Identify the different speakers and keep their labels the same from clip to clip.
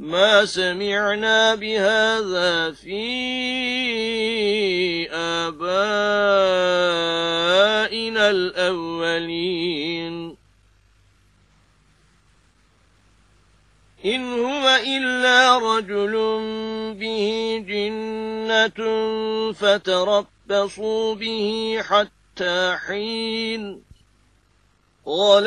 Speaker 1: ما سمعنا بهذا في آبائنا الأولين. إن هو إلا رجل به جنة فتربصوا به حتى حين. قال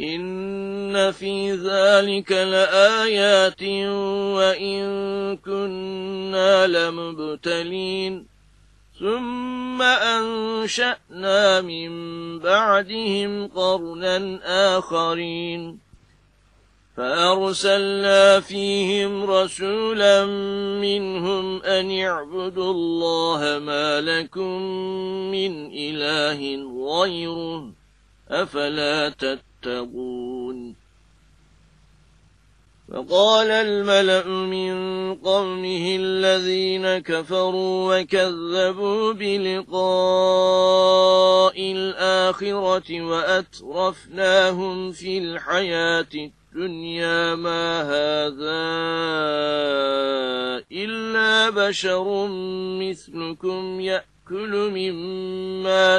Speaker 1: إن في ذلك لآيات وإن كنا لمبتلين ثم أنشأنا من بعدهم قرنا آخرين فأرسلنا فيهم رسولا منهم أن اعبدوا الله ما لكم من إله غيره أفلا تتقون فقال الملأ من قومه الذين كفروا وكذبوا بلقاء الآخرة وأترفناهم في الحياة الدنيا ما هذا إلا بشر مثلكم يأكل مما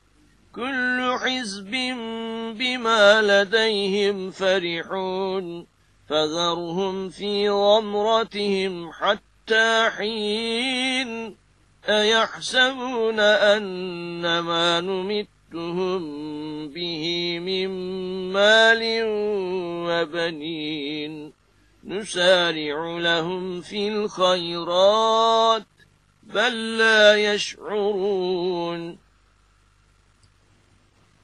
Speaker 1: كل حزب بما لديهم فرحون. فذرهم في غمرتهم حتى حين أيحسبون أن ما نمتهم به من مال وبنين. نسارع لهم في الخيرات بل لا يشعرون.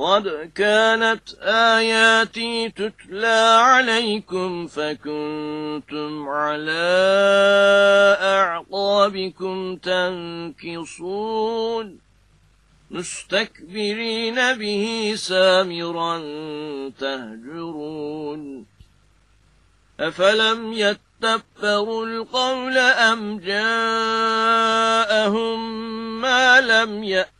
Speaker 1: قد كانت آياتي تتلى عليكم فكنتم على أعقابكم تنكصون مستكبرين به سامرا تهجرون أفلم يتبروا القول أم جاءهم ما لم يأت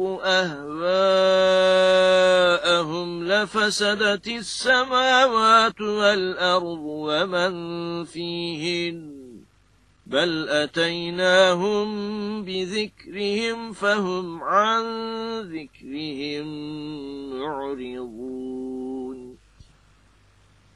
Speaker 1: أهواءهم لفسدت السماوات والأرض ومن فيهن بل أتيناهم بذكرهم فهم عن ذكرهم معرضون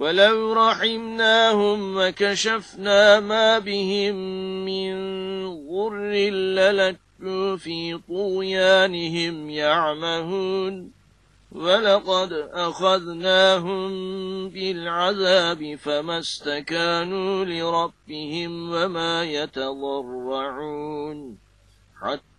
Speaker 1: ولو رحمناهم وكشفنا ما بهم من غر للجوا في طغيانهم يعمهون ولقد أخذناهم بالعذاب فما استكانوا لربهم وما يتضرعون حتى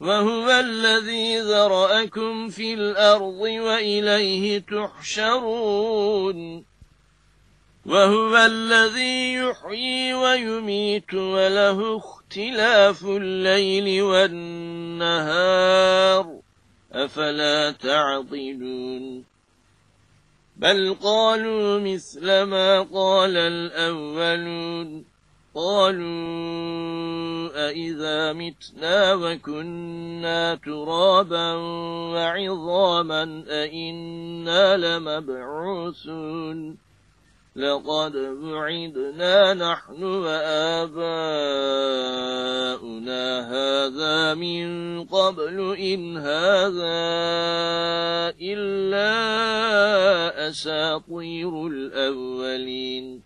Speaker 1: وهو الذي ذرأكم في الأرض وإليه تحشرون وهو الذي يحيي ويميت وله اختلاف الليل والنهار أفلا تعطلون بل قالوا مثل ما قال الأولون قالوا أئذا متنا وكنا ترابا وعظاما أئنا لمبعوثون لقد بعدنا نحن وآباؤنا هذا من قبل إن هذا إلا أساطير الأولين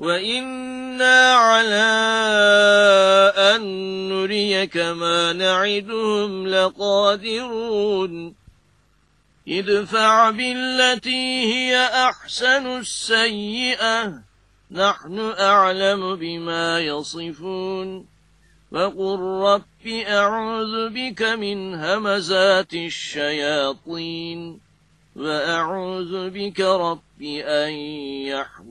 Speaker 1: وإنا على أن نريك ما نعدهم لقادرون ادفع بالتي هي أحسن السيئة نحن أعلم بما يصفون وقل رب أعوذ بك من همزات الشياطين وأعوذ بك رب أن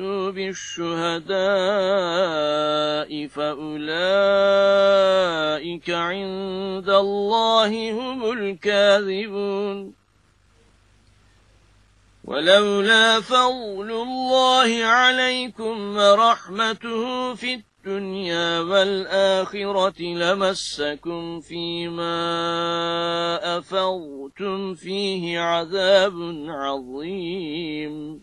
Speaker 1: بالشهداء فأولئك عند الله هم الكاذبون. ولولا فضل الله عليكم ورحمته في الدنيا والآخرة لمسكم فيما أفضتم فيه عذاب عظيم.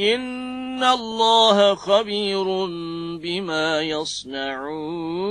Speaker 1: إن الله خبير بما يصنعون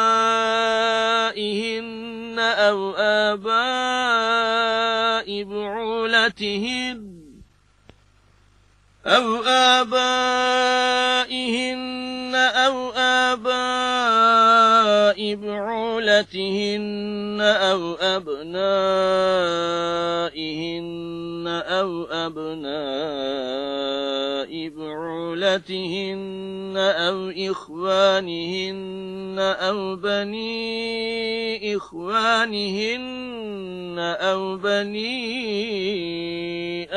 Speaker 1: آبائهن أو آباء بعولتهن أو آبائهن أو آباء بعولتهن أو أبنائهن أو أبناء بعولتهن أو إخوانهن أو بني إخوانهن أو بني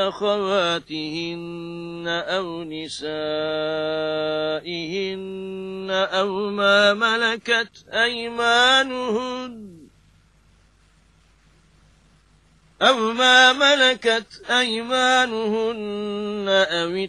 Speaker 1: أخواتهن أو نسائهن أو ما ملكت أيمانهن أو ما ملكت أيمانهن أو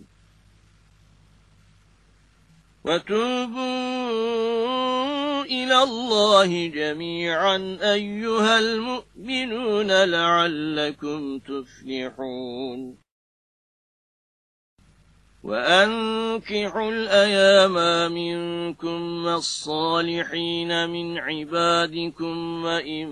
Speaker 1: وتوبوا إلى الله جميعا أيها المؤمنون لعلكم تفلحون. وأنكحوا الأيام منكم والصالحين من عبادكم وإمائكم.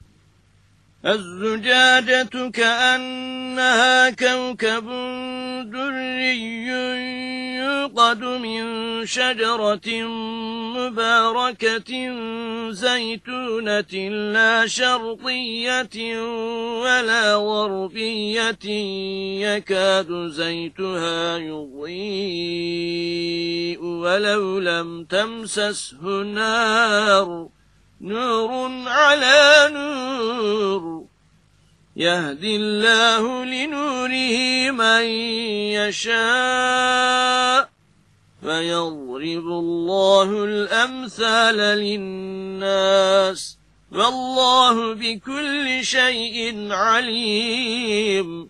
Speaker 1: الزجاجة كأنها كوكب دري يوقد من شجرة مباركة زيتونة لا شرقية ولا غربية. يكاد زيتها يضيء ولو لم تمسسه نار. نور على نور. يهدي الله لنوره من يشاء. فيضرب الله الأمثال للناس. والله بكل شيء عليم.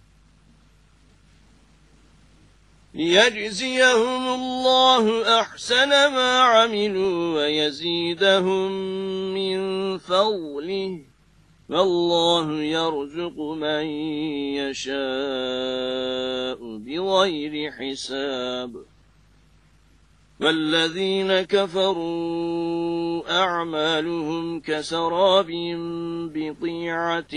Speaker 1: ليجزيهم الله أحسن ما عملوا ويزيدهم من فضله والله يرزق من يشاء بغير حساب والذين كفروا أعمالهم كسراب بطيعة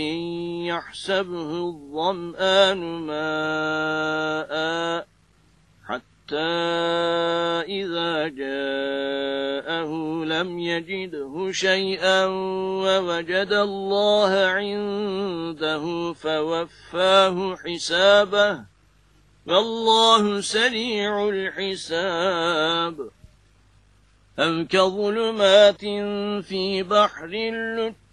Speaker 1: يحسبه الظمآن ماءً إذا جاءه لم يجده شيئا ووجد الله عنده فوفاه حسابه والله سريع الحساب أم كظلمات في بحر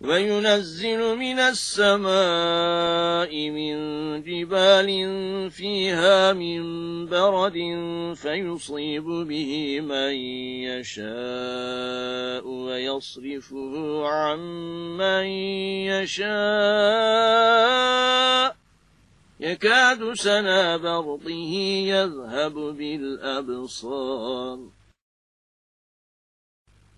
Speaker 1: وينزل من السماء من جبال فيها من برد فيصيب به من يشاء ويصرفه عن من يشاء. يكاد سنا برضه يذهب بالأبصار.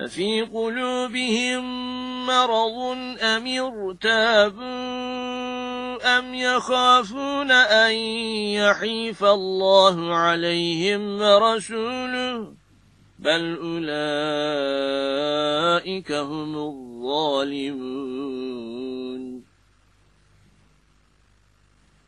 Speaker 1: أفي قلوبهم مرض أم ارتابوا أم يخافون أن يحيف الله عليهم ورسوله بل أولئك هم الظالمون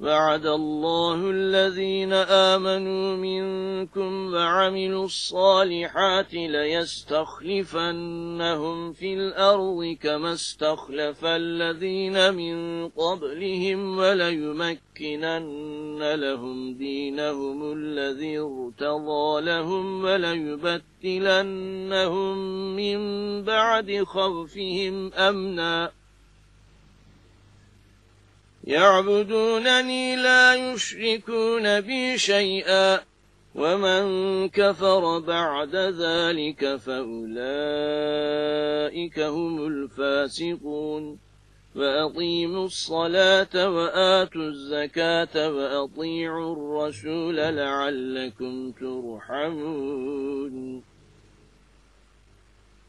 Speaker 1: وعد الله الذين آمنوا منكم وعملوا الصالحات ليستخلفنهم في الأرض كما استخلف الذين من قبلهم وليمكنن لهم دينهم الذي ارتضى لهم وليبتلنهم من بعد خوفهم أمنا يعبدونني لا يشركون بي شيئا ومن كفر بعد ذلك فأولئك هم الفاسقون. فأقيموا الصلاة وآتوا الزكاة وأطيعوا الرسول لعلكم ترحمون.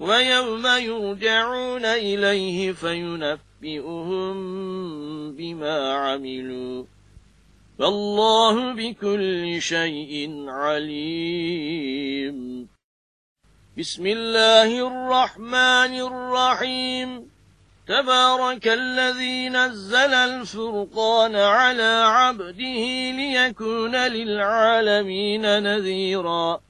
Speaker 1: ويوم يرجعون إليه فينبئهم بما عملوا. فالله بكل شيء عليم. بسم الله الرحمن الرحيم. تبارك الذي نزل الفرقان على عبده ليكون للعالمين نذيراً.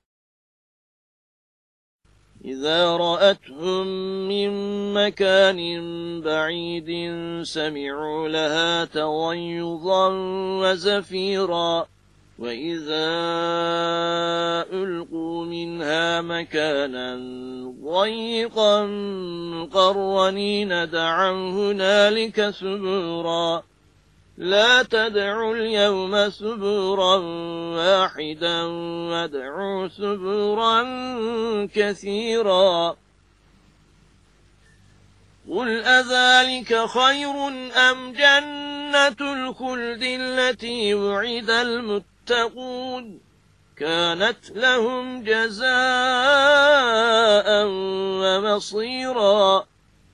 Speaker 1: إذا رأتهم من مكان بعيد سمعوا لها تغيظا وزفيرا. وإذا ألقوا منها مكانا ضيقا مقرنين دعوا هنالك ثبورا. لا تدعوا اليوم ثبورا واحدا وادعوا ثبورا كثيرا. قل أذلك خير أم جنة الخلد التي وعد المتقون؟ كانت لهم جزاء ومصيرا.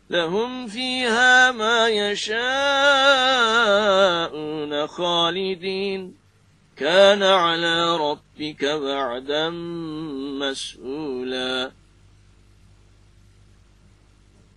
Speaker 1: لهم فيها ما يشاءون خالدين. كان على ربك بعدا مسؤولا.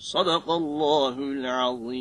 Speaker 1: صدق الله العظيم.